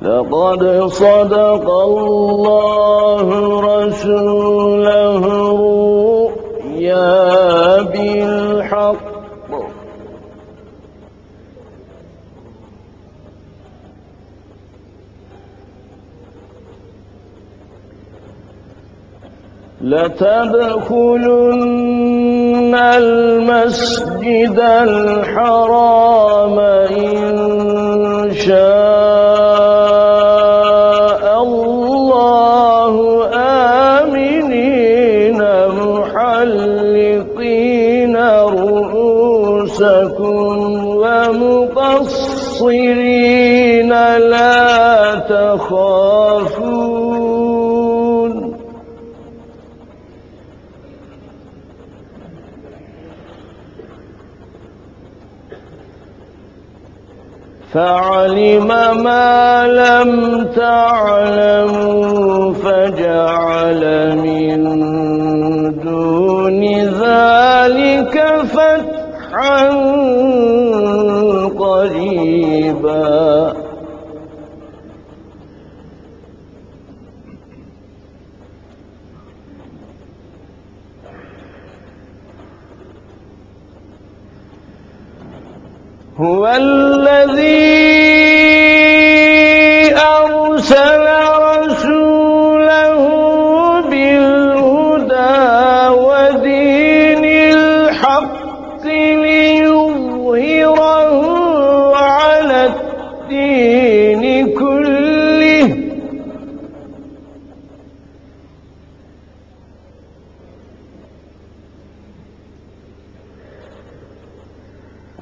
لقد صدق الله رسوله الرؤيا بالحق. لتدخلن المسجد الحرام إن شاء ومقصرين لا تخافون. فعلم ما لم تعلموا فجعل من دون ذلك فتحا هو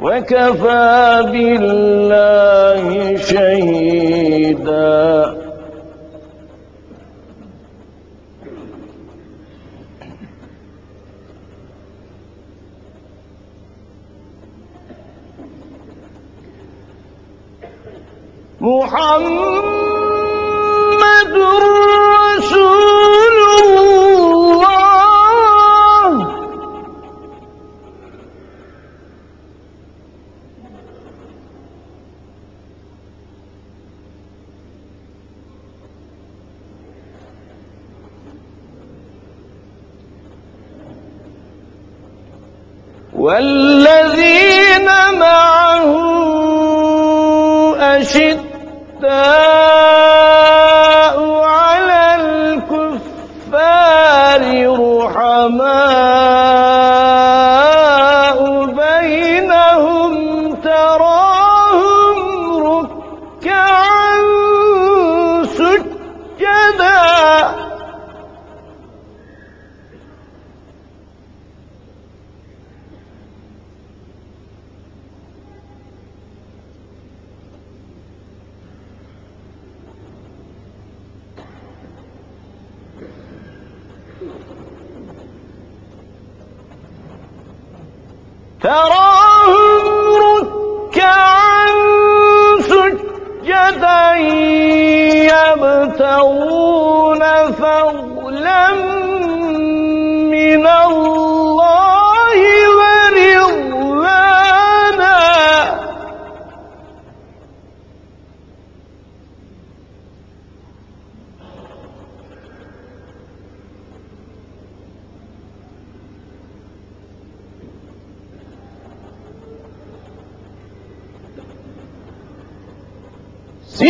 وكفى بالله شهيدا. محمد رسول والذين معه أشداء تراهم ركعا سجدا يبتغون فضلا Sí,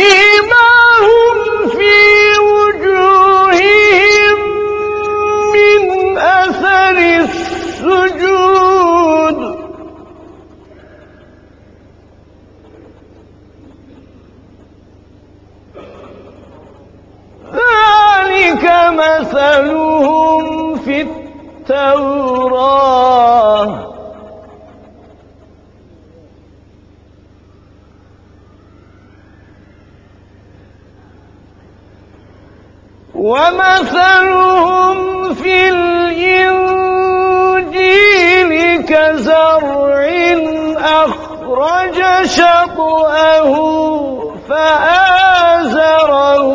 ومثلهم في الإنجيل كزرع أخرج شطأه فآزره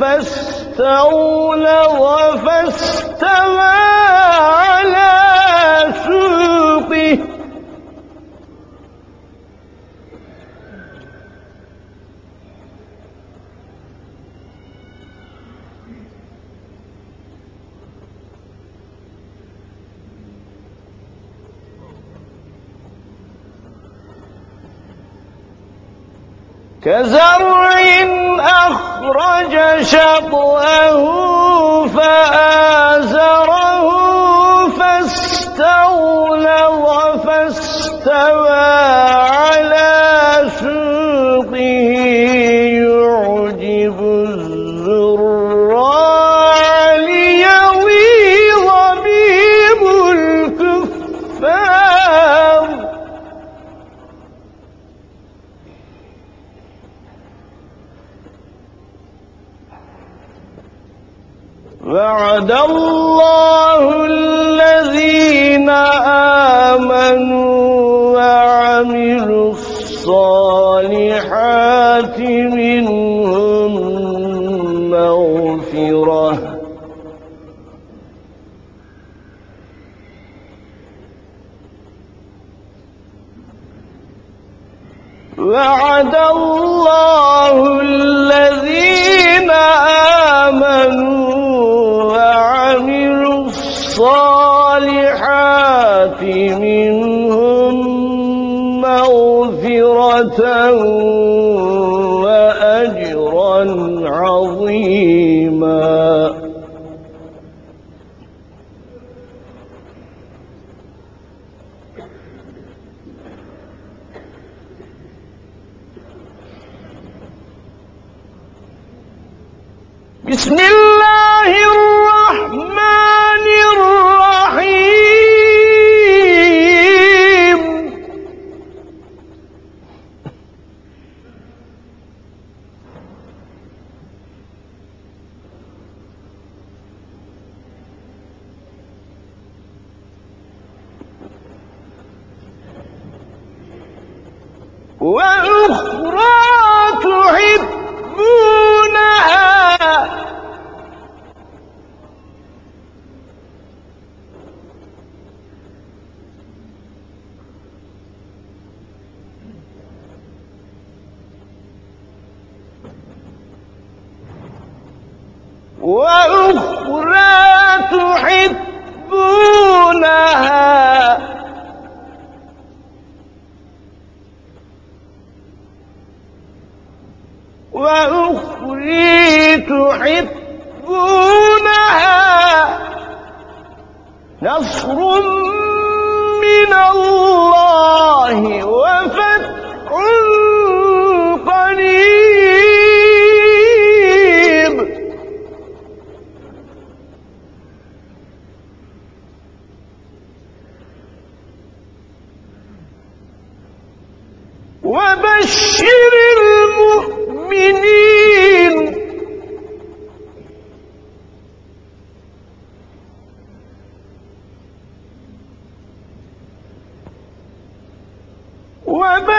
فاستولى فاستوى كزرع أخرج شطأه فآزره فاستغلظ فاستوى وعد الله الذين آمنوا وعملوا الصالحات منهم مغفرة. وعد الله الذين وأجرا عظيما. بسم الله وأخرى تحبونها. وأخرى تحبونها. وأخرى تحبونها نصر من الله وفتح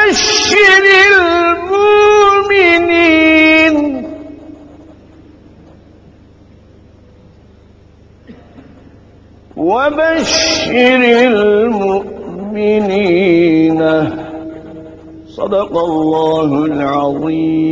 وبشر المؤمنين. وبشر المؤمنين. صدق الله العظيم.